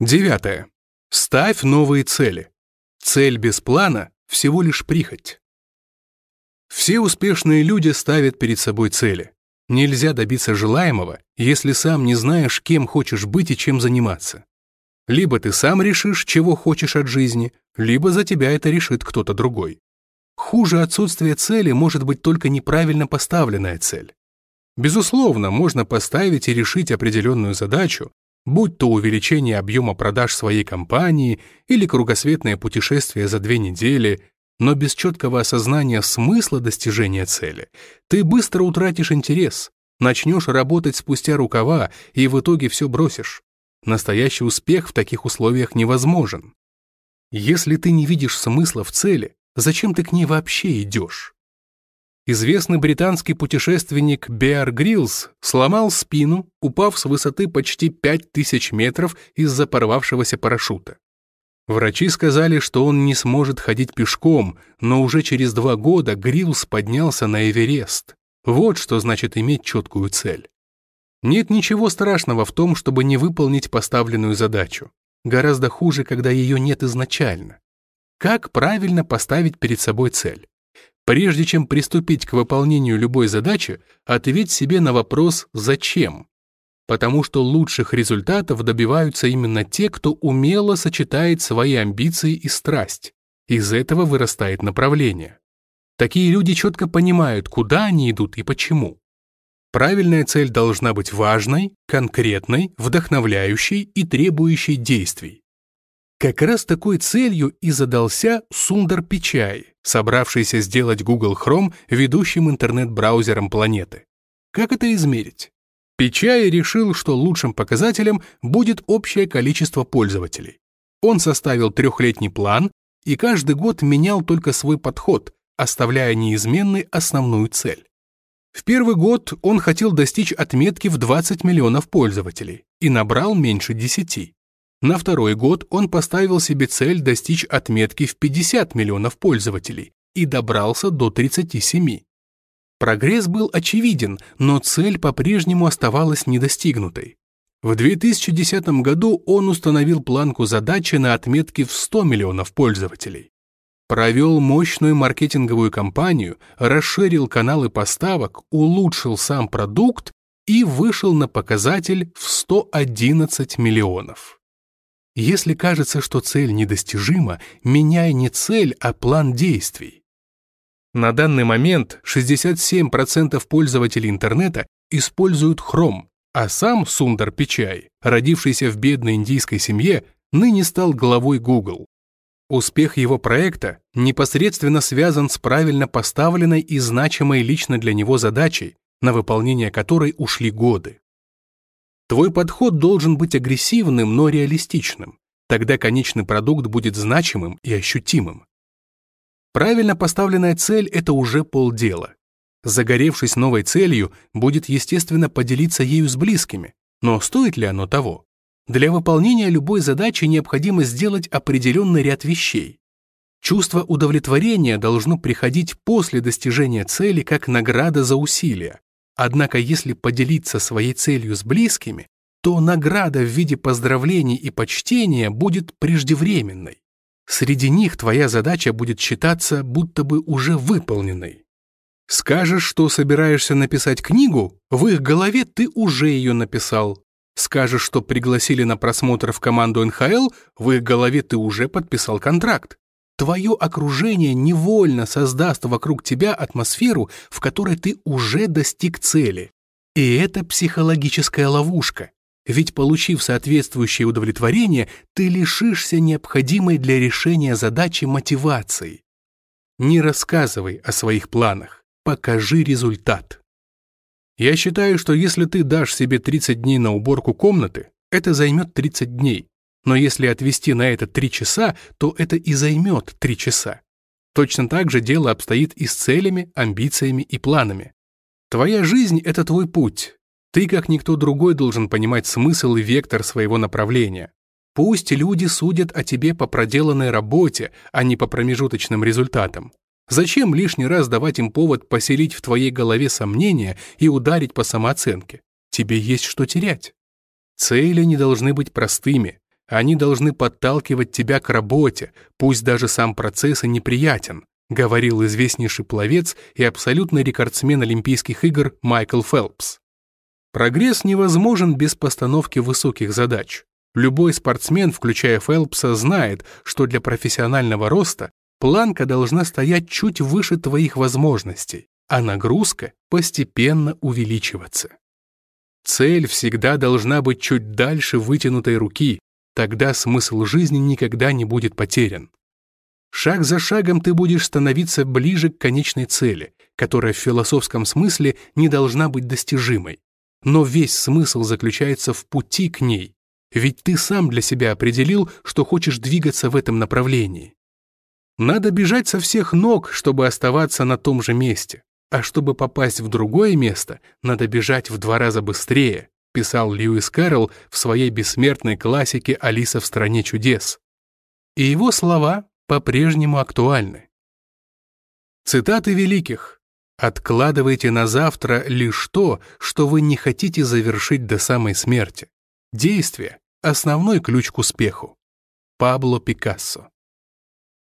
Девятое. Ставь новые цели. Цель без плана – всего лишь прихоть. Все успешные люди ставят перед собой цели. Нельзя добиться желаемого, если сам не знаешь, кем хочешь быть и чем заниматься. Либо ты сам решишь, чего хочешь от жизни, либо за тебя это решит кто-то другой. Хуже отсутствия цели может быть только неправильно поставленная цель. Безусловно, можно поставить и решить определенную задачу, будь то увеличение объема продаж своей компании или кругосветное путешествие за две недели, но без четкого осознания смысла достижения цели ты быстро утратишь интерес, начнешь работать спустя рукава и в итоге все бросишь. Настоящий успех в таких условиях невозможен. Если ты не видишь смысла в цели, зачем ты к ней вообще идешь? Известный британский путешественник Беар Гриллс сломал спину, упав с высоты почти 5000 метров из-за порвавшегося парашюта. Врачи сказали, что он не сможет ходить пешком, но уже через два года Гриллс поднялся на Эверест. Вот что значит иметь четкую цель. Нет ничего страшного в том, чтобы не выполнить поставленную задачу. Гораздо хуже, когда ее нет изначально. Как правильно поставить перед собой цель? Прежде чем приступить к выполнению любой задачи, ответь себе на вопрос «Зачем?». Потому что лучших результатов добиваются именно те, кто умело сочетает свои амбиции и страсть. Из этого вырастает направление. Такие люди четко понимают, куда они идут и почему. Правильная цель должна быть важной, конкретной, вдохновляющей и требующей действий. Как раз такой целью и задался Сундар Пичай, собравшийся сделать Google Chrome ведущим интернет-браузером планеты. Как это измерить? Пичай решил, что лучшим показателем будет общее количество пользователей. Он составил трехлетний план и каждый год менял только свой подход, оставляя неизменной основную цель. В первый год он хотел достичь отметки в 20 миллионов пользователей и набрал меньше 10. На второй год он поставил себе цель достичь отметки в 50 миллионов пользователей и добрался до 37. Прогресс был очевиден, но цель по-прежнему оставалась недостигнутой. В 2010 году он установил планку задачи на отметке в 100 миллионов пользователей провел мощную маркетинговую кампанию, расширил каналы поставок, улучшил сам продукт и вышел на показатель в 111 миллионов. Если кажется, что цель недостижима, меняй не цель, а план действий. На данный момент 67% пользователей интернета используют Chrome, а сам Сундар Пичай, родившийся в бедной индийской семье, ныне стал главой Google. Успех его проекта непосредственно связан с правильно поставленной и значимой лично для него задачей, на выполнение которой ушли годы. Твой подход должен быть агрессивным, но реалистичным. Тогда конечный продукт будет значимым и ощутимым. Правильно поставленная цель – это уже полдела. Загоревшись новой целью, будет естественно поделиться ею с близкими. Но стоит ли оно того? Для выполнения любой задачи необходимо сделать определенный ряд вещей. Чувство удовлетворения должно приходить после достижения цели как награда за усилия. Однако если поделиться своей целью с близкими, то награда в виде поздравлений и почтения будет преждевременной. Среди них твоя задача будет считаться будто бы уже выполненной. Скажешь, что собираешься написать книгу, в их голове ты уже ее написал, Скажешь, что пригласили на просмотр в команду НХЛ, в их голове ты уже подписал контракт. Твое окружение невольно создаст вокруг тебя атмосферу, в которой ты уже достиг цели. И это психологическая ловушка. Ведь получив соответствующее удовлетворение, ты лишишься необходимой для решения задачи мотивации. Не рассказывай о своих планах, покажи результат. Я считаю, что если ты дашь себе 30 дней на уборку комнаты, это займет 30 дней. Но если отвести на это 3 часа, то это и займет 3 часа. Точно так же дело обстоит и с целями, амбициями и планами. Твоя жизнь — это твой путь. Ты, как никто другой, должен понимать смысл и вектор своего направления. Пусть люди судят о тебе по проделанной работе, а не по промежуточным результатам. Зачем лишний раз давать им повод поселить в твоей голове сомнения и ударить по самооценке? Тебе есть что терять. Цели не должны быть простыми. Они должны подталкивать тебя к работе, пусть даже сам процесс и неприятен, говорил известнейший пловец и абсолютный рекордсмен Олимпийских игр Майкл Фелпс. Прогресс невозможен без постановки высоких задач. Любой спортсмен, включая Фелпса, знает, что для профессионального роста планка должна стоять чуть выше твоих возможностей, а нагрузка постепенно увеличиваться. Цель всегда должна быть чуть дальше вытянутой руки, тогда смысл жизни никогда не будет потерян. Шаг за шагом ты будешь становиться ближе к конечной цели, которая в философском смысле не должна быть достижимой. Но весь смысл заключается в пути к ней, ведь ты сам для себя определил, что хочешь двигаться в этом направлении. Надо бежать со всех ног, чтобы оставаться на том же месте, а чтобы попасть в другое место, надо бежать в два раза быстрее, писал Льюис Кэрролл в своей бессмертной классике «Алиса в стране чудес». И его слова по-прежнему актуальны. Цитаты великих. Откладывайте на завтра лишь то, что вы не хотите завершить до самой смерти. Действие – основной ключ к успеху. Пабло Пикассо